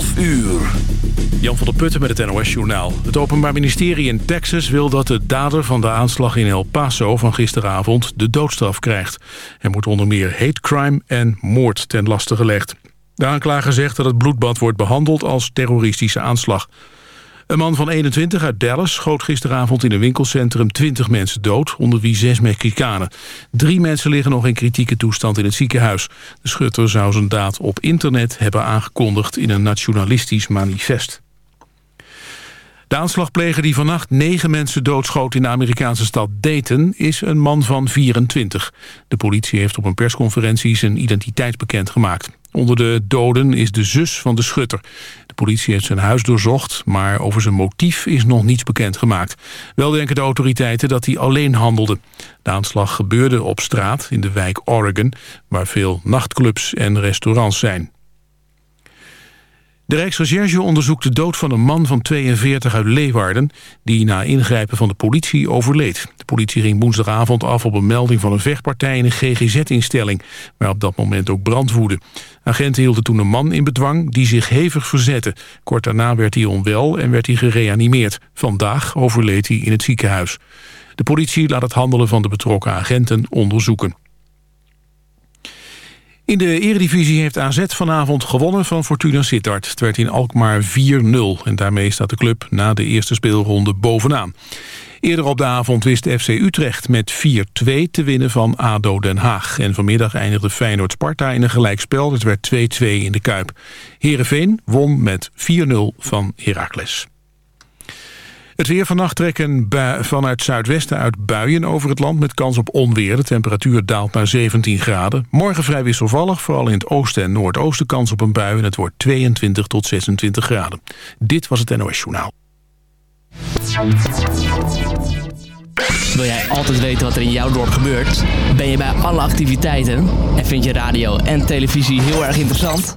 12 uur. Jan van der Putten met het NOS-journaal. Het Openbaar Ministerie in Texas wil dat de dader van de aanslag in El Paso van gisteravond de doodstraf krijgt. Er moet onder meer hate crime en moord ten laste gelegd. De aanklager zegt dat het bloedbad wordt behandeld als terroristische aanslag. Een man van 21 uit Dallas schoot gisteravond in een winkelcentrum 20 mensen dood, onder wie zes Mexicanen. Drie mensen liggen nog in kritieke toestand in het ziekenhuis. De schutter zou zijn daad op internet hebben aangekondigd in een nationalistisch manifest. De aanslagpleger die vannacht negen mensen doodschoot in de Amerikaanse stad Dayton is een man van 24. De politie heeft op een persconferentie zijn identiteit bekendgemaakt. Onder de doden is de zus van de schutter. De politie heeft zijn huis doorzocht, maar over zijn motief is nog niets bekendgemaakt. Wel denken de autoriteiten dat hij alleen handelde. De aanslag gebeurde op straat in de wijk Oregon, waar veel nachtclubs en restaurants zijn. De Rijksrecherche onderzoekt de dood van een man van 42 uit Leeuwarden... die na ingrijpen van de politie overleed. De politie ging woensdagavond af op een melding van een vechtpartij... in een GGZ-instelling, waar op dat moment ook brand woedde. Agenten hielden toen een man in bedwang die zich hevig verzette. Kort daarna werd hij onwel en werd hij gereanimeerd. Vandaag overleed hij in het ziekenhuis. De politie laat het handelen van de betrokken agenten onderzoeken. In de eredivisie heeft AZ vanavond gewonnen van Fortuna Sittard. Het werd in Alkmaar 4-0 en daarmee staat de club na de eerste speelronde bovenaan. Eerder op de avond wist FC Utrecht met 4-2 te winnen van ADO Den Haag. En vanmiddag eindigde Feyenoord-Sparta in een gelijkspel. Het werd 2-2 in de Kuip. Heerenveen won met 4-0 van Heracles. Het weer vannacht trekken vanuit zuidwesten uit buien over het land... met kans op onweer. De temperatuur daalt naar 17 graden. Morgen vrij wisselvallig, vooral in het oosten en noordoosten kans op een bui... en het wordt 22 tot 26 graden. Dit was het NOS Journaal. Wil jij altijd weten wat er in jouw dorp gebeurt? Ben je bij alle activiteiten? En vind je radio en televisie heel erg interessant?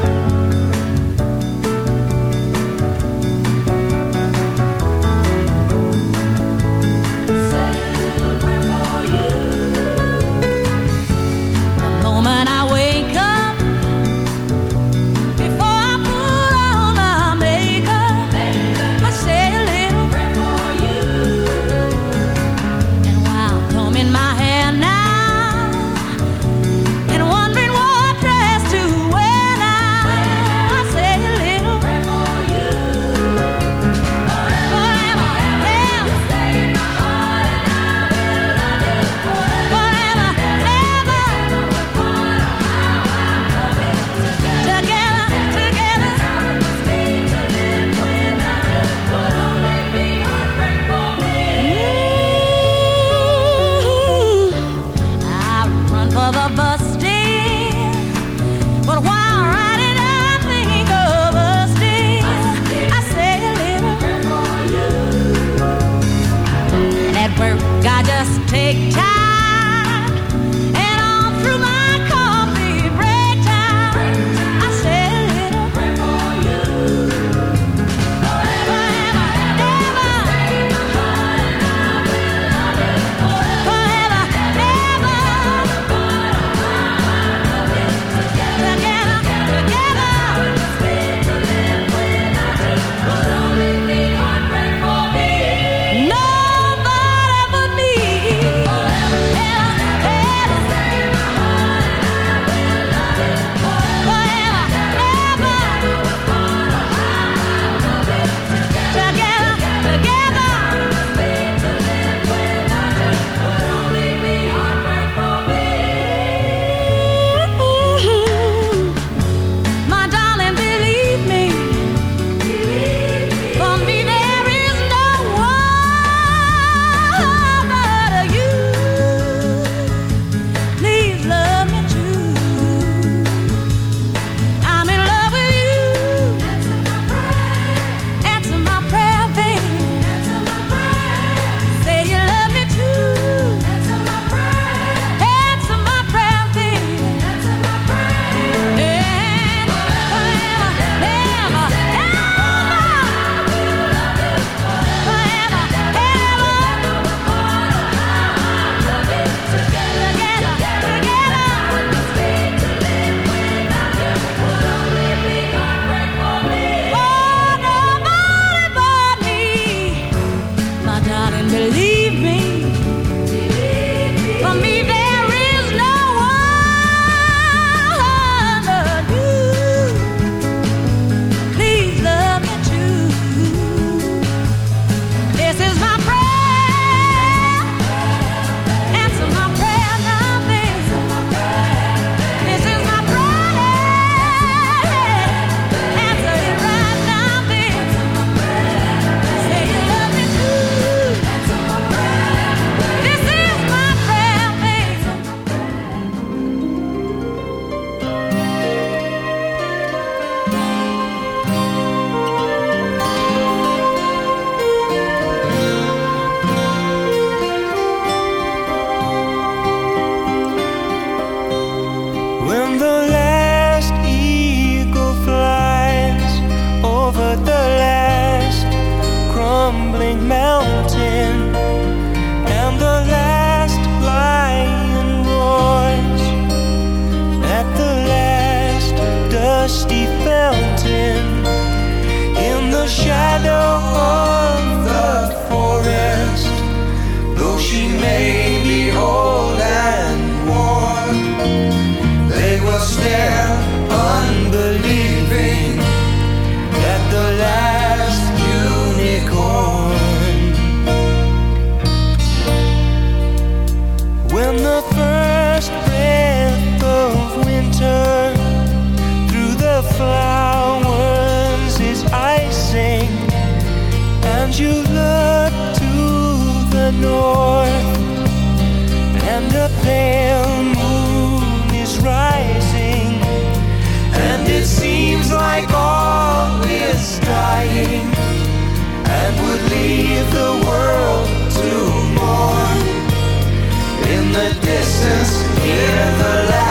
pale moon is rising, and it seems like all is dying, and would leave the world to mourn. In the distance, hear the laugh.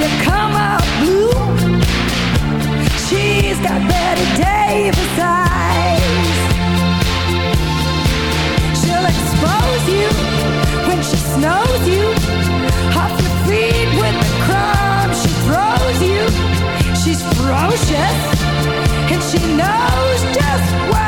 you come out blue. She's got Bette Davis eyes. She'll expose you when she snows you. Off your feet with the crumbs she throws you. She's ferocious and she knows just what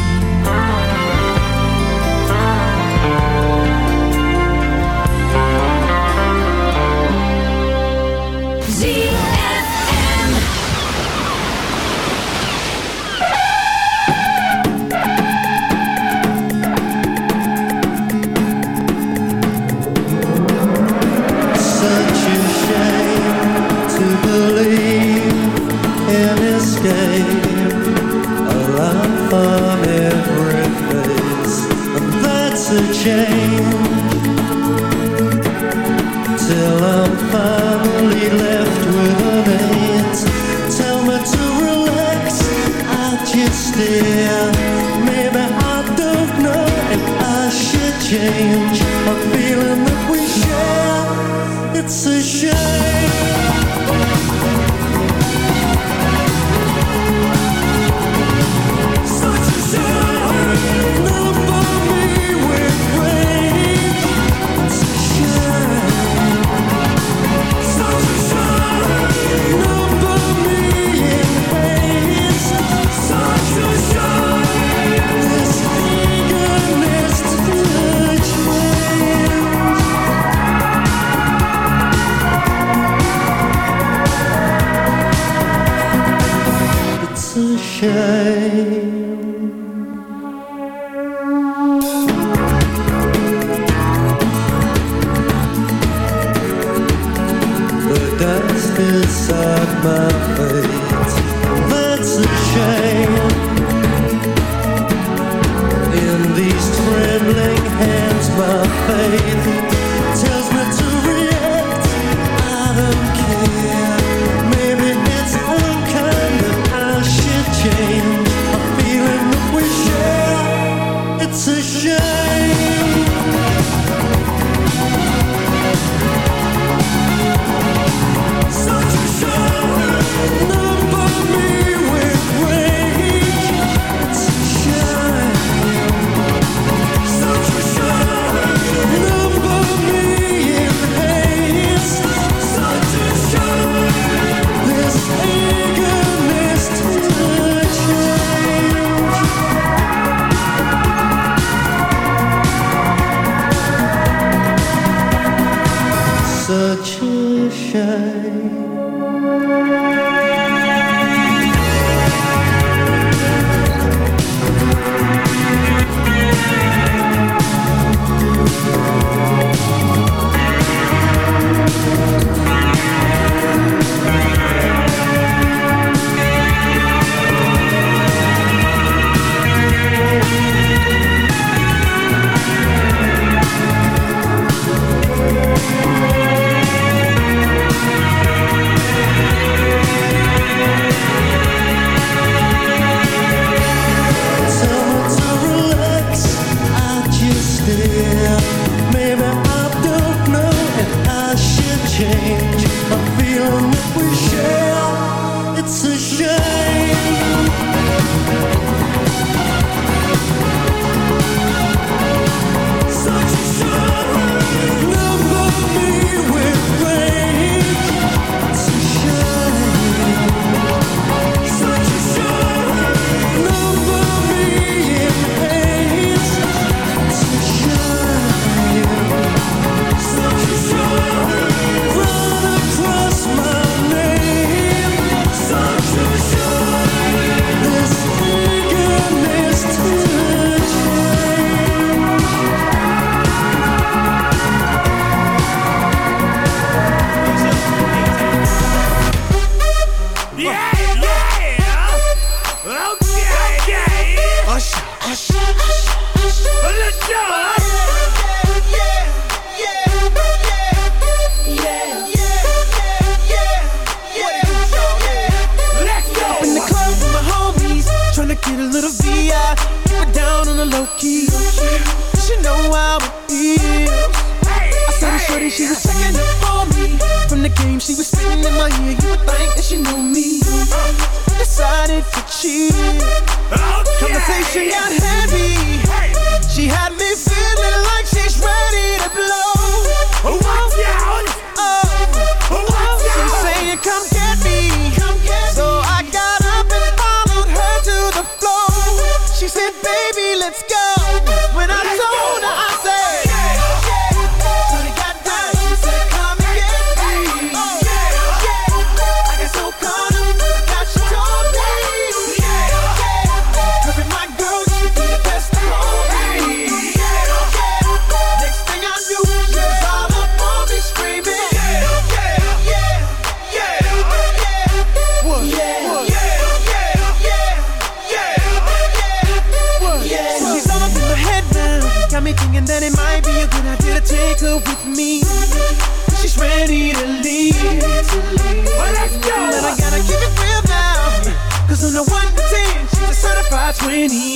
Certified 20.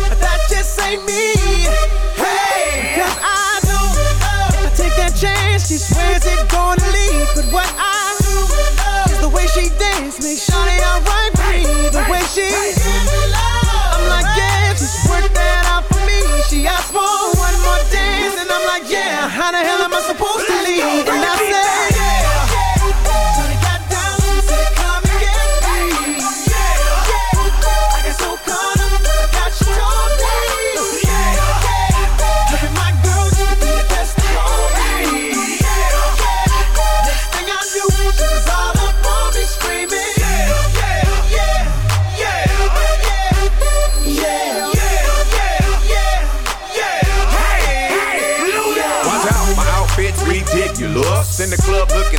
But that just ain't me. Hey! Cause I don't know. I take that chance, she swears it's gonna leave. But what I know is the way she dance makes Shawty alright with me. The way she I'm like, yeah, just work that out for me. She asked for one more dance, and I'm like, yeah, how the hell am I supposed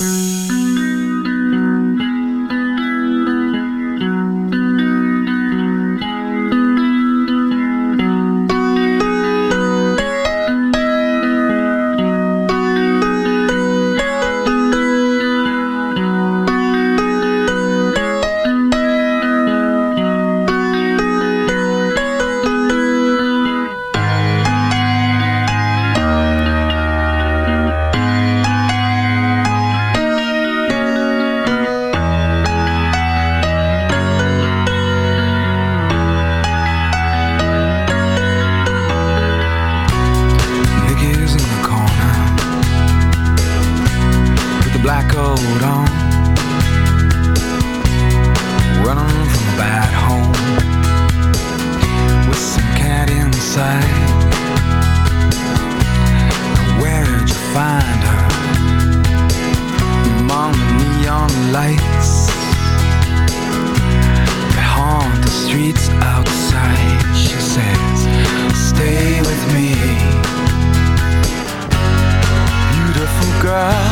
Mm. girl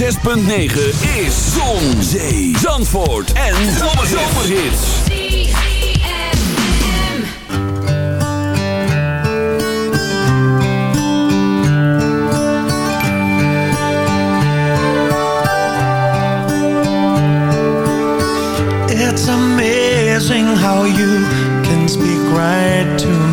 106.9 is Zon, Zee, Zandvoort en Zomerhits. It's amazing how you can speak right to me.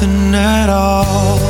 nothing at all.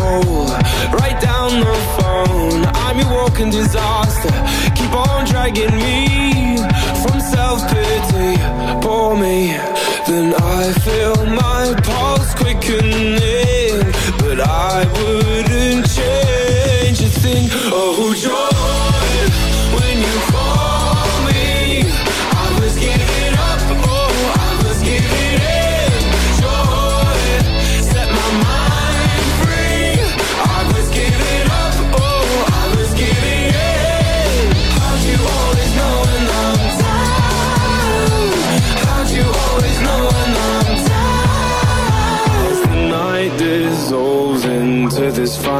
roll right down the phone. I'm your walking disaster. Keep on dragging me from self pity. Pour me, then I feel.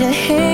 your head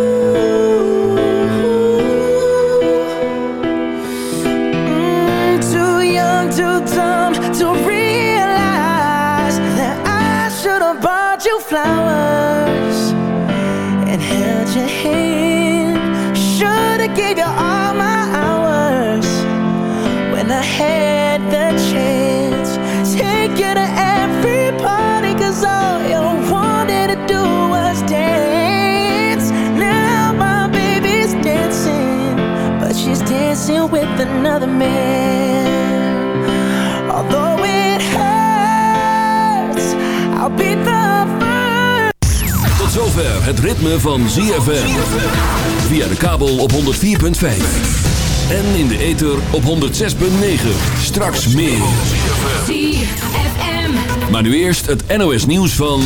Although I'll be the first. Tot zover het ritme van ZFM Via de kabel op 104.5 en in de ether op 106.9. Straks meer. Maar nu eerst het NOS nieuws van...